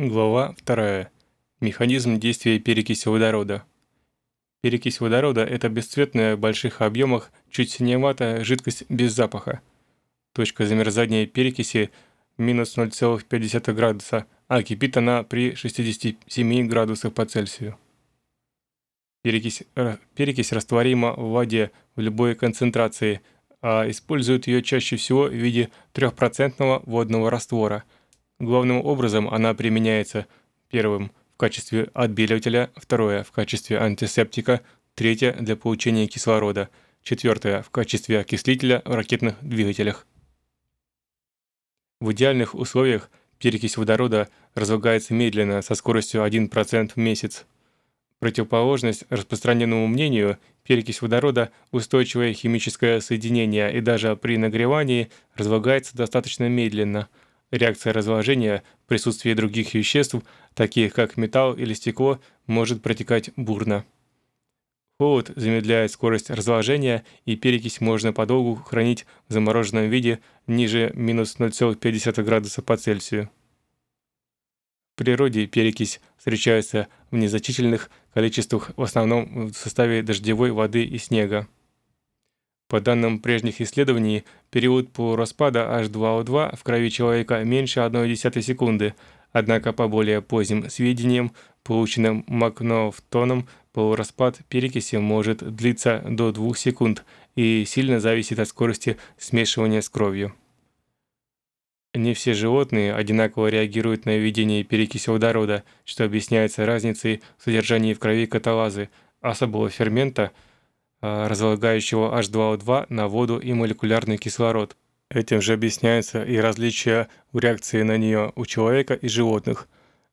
Глава 2. Механизм действия перекиси водорода. Перекись водорода – это бесцветная в больших объемах, чуть синеватая жидкость без запаха. Точка замерзания перекиси – минус 0,5 градуса, а кипит она при 67 градусах по Цельсию. Перекись, перекись растворима в воде в любой концентрации, а используют ее чаще всего в виде 3% водного раствора – Главным образом она применяется первым в качестве отбеливателя, второе в качестве антисептика, третье для получения кислорода, четвертое в качестве окислителя в ракетных двигателях. В идеальных условиях перекись водорода разлагается медленно со скоростью 1% в месяц. Противоположность распространенному мнению, перекись водорода – устойчивое химическое соединение и даже при нагревании разлагается достаточно медленно – Реакция разложения в присутствии других веществ, таких как металл или стекло, может протекать бурно. Холод замедляет скорость разложения, и перекись можно подолгу хранить в замороженном виде ниже минус 0,5 градуса по Цельсию. В природе перекись встречается в незначительных количествах, в основном в составе дождевой воды и снега. По данным прежних исследований, период полураспада H2O2 в крови человека меньше 1,1 секунды, однако по более поздним сведениям, полученным Макнофтоном, полураспад перекиси может длиться до 2 секунд и сильно зависит от скорости смешивания с кровью. Не все животные одинаково реагируют на введение перекиси водорода, что объясняется разницей в содержании в крови каталазы, особого фермента – разлагающего H2O2 на воду и молекулярный кислород. Этим же объясняется и различие в реакции на нее у человека и животных.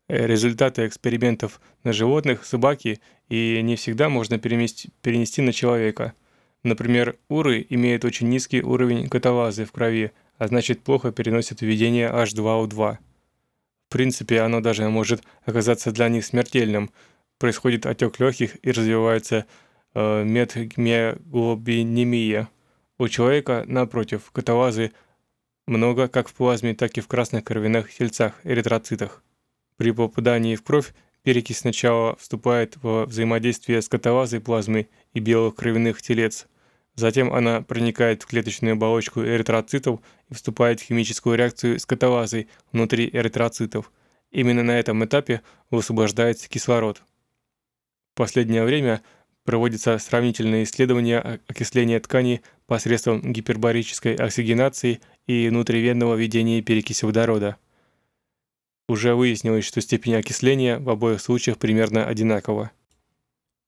Э, результаты экспериментов на животных, собаки, и не всегда можно перенести, перенести на человека. Например, уры имеют очень низкий уровень каталазы в крови, а значит плохо переносят введение H2O2. В принципе, оно даже может оказаться для них смертельным. Происходит отек легких и развивается Э, метгемоглобинемия. У человека, напротив, каталазы много как в плазме, так и в красных кровяных тельцах, эритроцитах. При попадании в кровь перекись сначала вступает в взаимодействие с каталазой плазмы и белых кровяных телец. Затем она проникает в клеточную оболочку эритроцитов и вступает в химическую реакцию с каталазой внутри эритроцитов. Именно на этом этапе высвобождается кислород. В последнее время проводятся сравнительные исследования окисления тканей посредством гипербарической оксигенации и внутривенного введения перекиси водорода. Уже выяснилось, что степень окисления в обоих случаях примерно одинакова.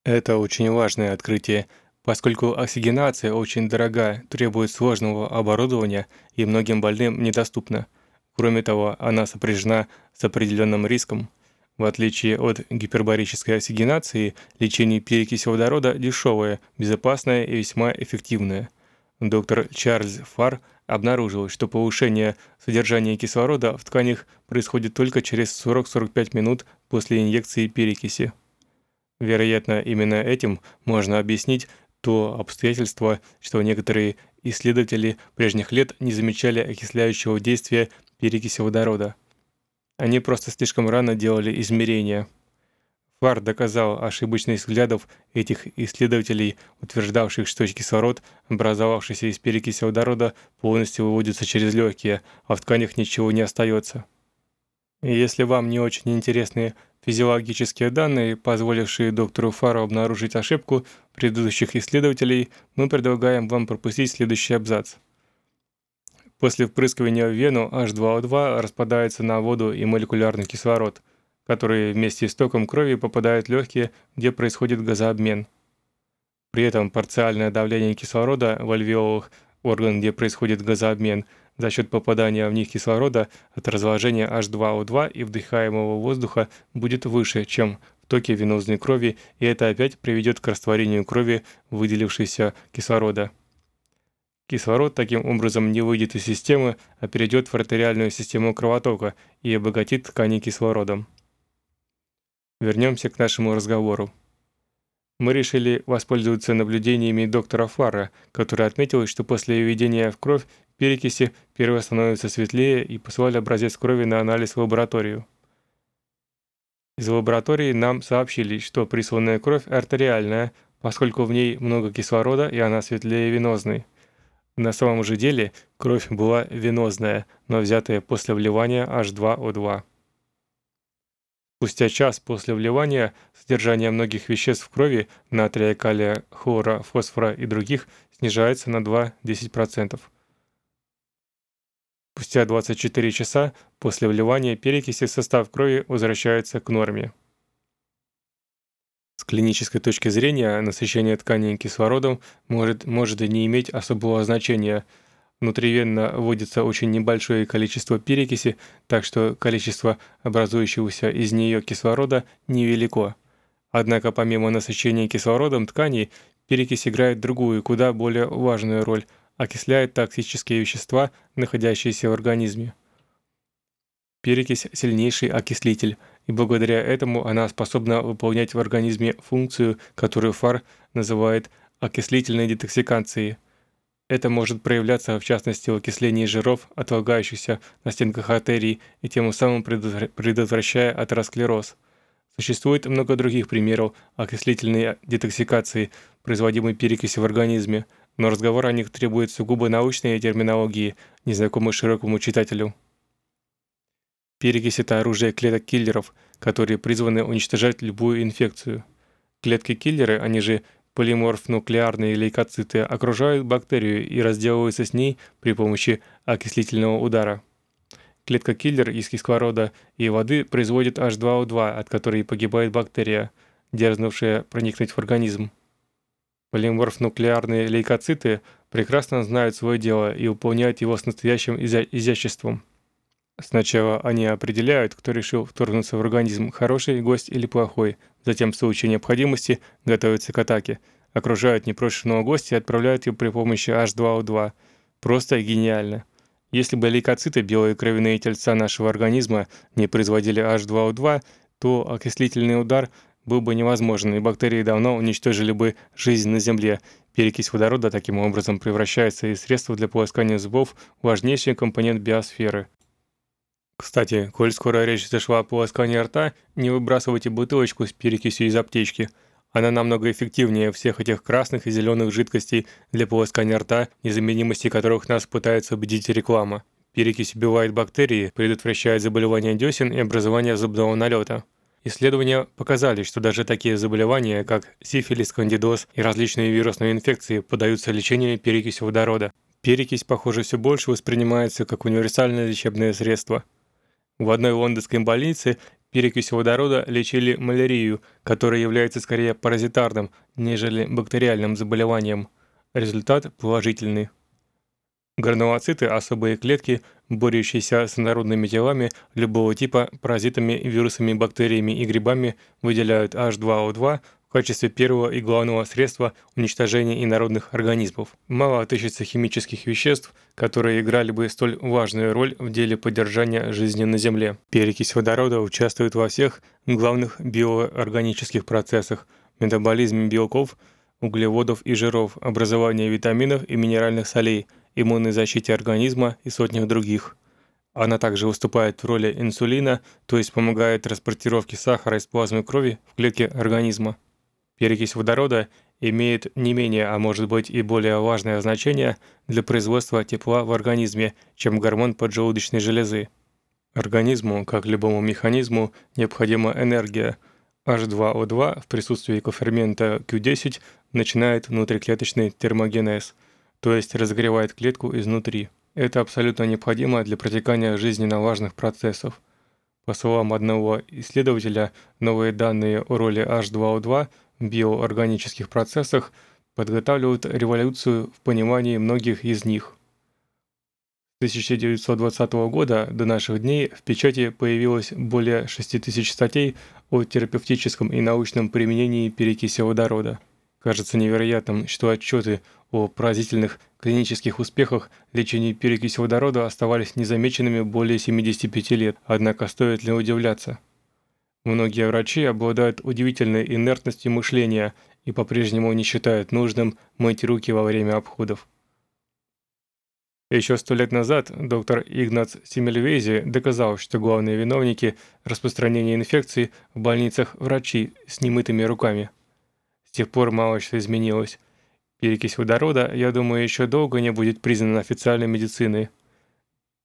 Это очень важное открытие, поскольку оксигенация очень дорогая, требует сложного оборудования и многим больным недоступна. Кроме того, она сопряжена с определенным риском – в отличие от гипербарической оксигенации, лечение перекиси водорода дешевое, безопасное и весьма эффективное. Доктор Чарльз Фар обнаружил, что повышение содержания кислорода в тканях происходит только через 40-45 минут после инъекции перекиси. Вероятно, именно этим можно объяснить то обстоятельство, что некоторые исследователи прежних лет не замечали окисляющего действия перекиси водорода. Они просто слишком рано делали измерения. Фар доказал ошибочность взглядов этих исследователей, утверждавших, что кислород, образовавшийся из перекиси водорода, полностью выводится через легкие, а в тканях ничего не остается. Если вам не очень интересны физиологические данные, позволившие доктору Фару обнаружить ошибку предыдущих исследователей, мы предлагаем вам пропустить следующий абзац. После впрыскивания в вену H2O2 распадается на воду и молекулярный кислород, который вместе с током крови попадает в легкие, где происходит газообмен. При этом парциальное давление кислорода в альвеолах, орган, где происходит газообмен, за счет попадания в них кислорода от разложения H2O2 и вдыхаемого воздуха будет выше, чем в токе венозной крови, и это опять приведет к растворению крови выделившейся кислорода. Кислород таким образом не выйдет из системы, а перейдет в артериальную систему кровотока и обогатит ткани кислородом. Вернемся к нашему разговору. Мы решили воспользоваться наблюдениями доктора Фара, который отметил, что после введения в кровь перекиси первые становятся светлее и посылали образец крови на анализ в лабораторию. Из лаборатории нам сообщили, что присланная кровь артериальная, поскольку в ней много кислорода и она светлее венозной. На самом же деле кровь была венозная, но взятая после вливания H2O2. Спустя час после вливания содержание многих веществ в крови, натрия, калия, хлора, фосфора и других, снижается на 2-10%. Спустя 24 часа после вливания перекиси состав крови возвращается к норме. С клинической точки зрения насыщение тканей кислородом может, может и не иметь особого значения. Внутривенно вводится очень небольшое количество перекиси, так что количество образующегося из нее кислорода невелико. Однако помимо насыщения кислородом тканей, перекись играет другую, куда более важную роль – окисляет токсические вещества, находящиеся в организме. Перекись – сильнейший окислитель, и благодаря этому она способна выполнять в организме функцию, которую ФАР называет окислительной детоксикацией. Это может проявляться в частности в окислении жиров, отлагающихся на стенках артерий, и тем самым предотвращая атеросклероз. Существует много других примеров окислительной детоксикации, производимой перекиси в организме, но разговор о них требует сугубо научной терминологии, незнакомой широкому читателю. Перекись – это оружие клеток-киллеров, которые призваны уничтожать любую инфекцию. Клетки-киллеры, они же полиморф-нуклеарные лейкоциты, окружают бактерию и разделываются с ней при помощи окислительного удара. Клетка-киллер из кислорода и воды производит H2O2, от которой погибает бактерия, дерзнувшая проникнуть в организм. Полиморф-нуклеарные лейкоциты прекрасно знают свое дело и выполняют его с настоящим изя изяществом. Сначала они определяют, кто решил вторгнуться в организм, хороший гость или плохой, затем в случае необходимости готовятся к атаке, окружают непрошенного гостя и отправляют его при помощи H2O2. Просто и гениально. Если бы лейкоциты, белые кровяные тельца нашего организма, не производили H2O2, то окислительный удар был бы невозможен, и бактерии давно уничтожили бы жизнь на Земле. Перекись водорода таким образом превращается из средства для полоскания зубов в важнейший компонент биосферы. Кстати, коль скоро речь зашла о полоскании рта, не выбрасывайте бутылочку с перекисью из аптечки. Она намного эффективнее всех этих красных и зеленых жидкостей для полоскания рта, незаменимости которых нас пытается убедить реклама. Перекись убивает бактерии, предотвращает заболевания десен и образование зубного налета. Исследования показали, что даже такие заболевания, как сифилис, кандидоз и различные вирусные инфекции поддаются лечению перекисью водорода. Перекись, похоже, все больше воспринимается как универсальное лечебное средство. В одной лондонской больнице перекисью водорода лечили малярию, которая является скорее паразитарным, нежели бактериальным заболеванием. Результат положительный. Гранулоциты – особые клетки, борющиеся с народными телами любого типа, паразитами, вирусами, бактериями и грибами, выделяют H2O2 в качестве первого и главного средства уничтожения инородных организмов. Мало отыщется химических веществ, которые играли бы столь важную роль в деле поддержания жизни на Земле. Перекись водорода участвует во всех главных биоорганических процессах – метаболизме белков, углеводов и жиров, образовании витаминов и минеральных солей – иммунной защите организма и сотнях других. Она также выступает в роли инсулина, то есть помогает транспортировке сахара из плазмы крови в клетки организма. Перекись водорода имеет не менее, а может быть и более важное значение для производства тепла в организме, чем гормон поджелудочной железы. Организму, как любому механизму, необходима энергия. H2O2 в присутствии кофермента Q10 начинает внутриклеточный термогенез – то есть разогревает клетку изнутри. Это абсолютно необходимо для протекания жизненно важных процессов. По словам одного исследователя, новые данные о роли H2O2 в биоорганических процессах подготавливают революцию в понимании многих из них. С 1920 года до наших дней в печати появилось более 6000 статей о терапевтическом и научном применении перекиси водорода. Кажется невероятным, что отчеты о поразительных клинических успехах лечения перекиси водорода оставались незамеченными более 75 лет, однако стоит ли удивляться? Многие врачи обладают удивительной инертностью мышления и по-прежнему не считают нужным мыть руки во время обходов. Еще сто лет назад доктор Игнац Симельвези доказал, что главные виновники распространения инфекций в больницах – врачи с немытыми руками. С тех пор мало что изменилось. Перекись водорода, я думаю, еще долго не будет признана официальной медициной.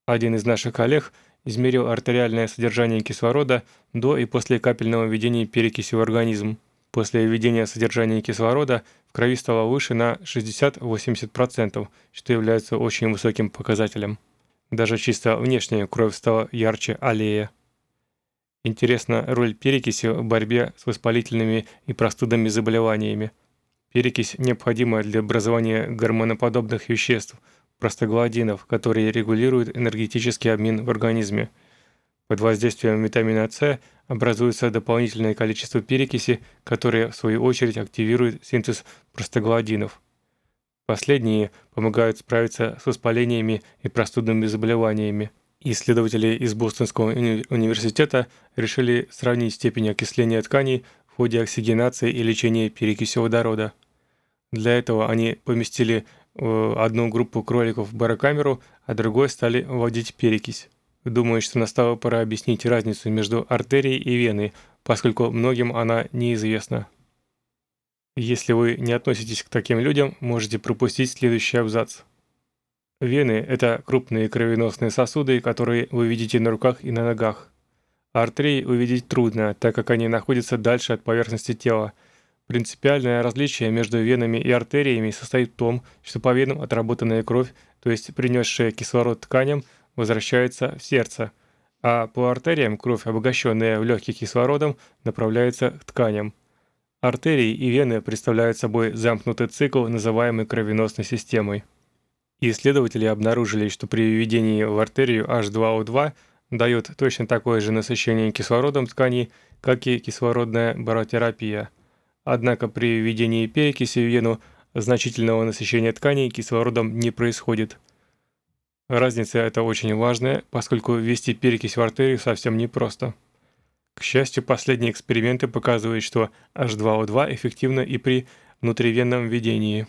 Один из наших коллег измерил артериальное содержание кислорода до и после капельного введения перекиси в организм. После введения содержания кислорода в крови стало выше на 60-80%, что является очень высоким показателем. Даже чисто внешняя кровь стала ярче аллея. Интересна роль перекиси в борьбе с воспалительными и простудными заболеваниями. Перекись необходима для образования гормоноподобных веществ, простагландинов, которые регулируют энергетический обмен в организме – под воздействием витамина С образуется дополнительное количество перекиси, которые в свою очередь активируют синтез простагландинов. Последние помогают справиться с воспалениями и простудными заболеваниями. Исследователи из Бостонского уни университета решили сравнить степень окисления тканей в ходе оксигенации и лечения перекисью водорода. Для этого они поместили одну группу кроликов в барокамеру, а другой стали вводить перекись. Думаю, что настала пора объяснить разницу между артерией и веной, поскольку многим она неизвестна. Если вы не относитесь к таким людям, можете пропустить следующий абзац. Вены – это крупные кровеносные сосуды, которые вы видите на руках и на ногах. Артерии увидеть трудно, так как они находятся дальше от поверхности тела. Принципиальное различие между венами и артериями состоит в том, что по венам отработанная кровь, то есть принесшая кислород тканям, возвращается в сердце, а по артериям кровь, обогащенная в легких кислородом, направляется к тканям. Артерии и вены представляют собой замкнутый цикл, называемый кровеносной системой. Исследователи обнаружили, что при введении в артерию H2O2 дает точно такое же насыщение кислородом тканей, как и кислородная баротерапия. Однако при введении перекиси в вену значительного насыщения тканей кислородом не происходит – Разница эта очень важная, поскольку ввести перекись в артерию совсем непросто. К счастью, последние эксперименты показывают, что H2O2 эффективно и при внутривенном введении.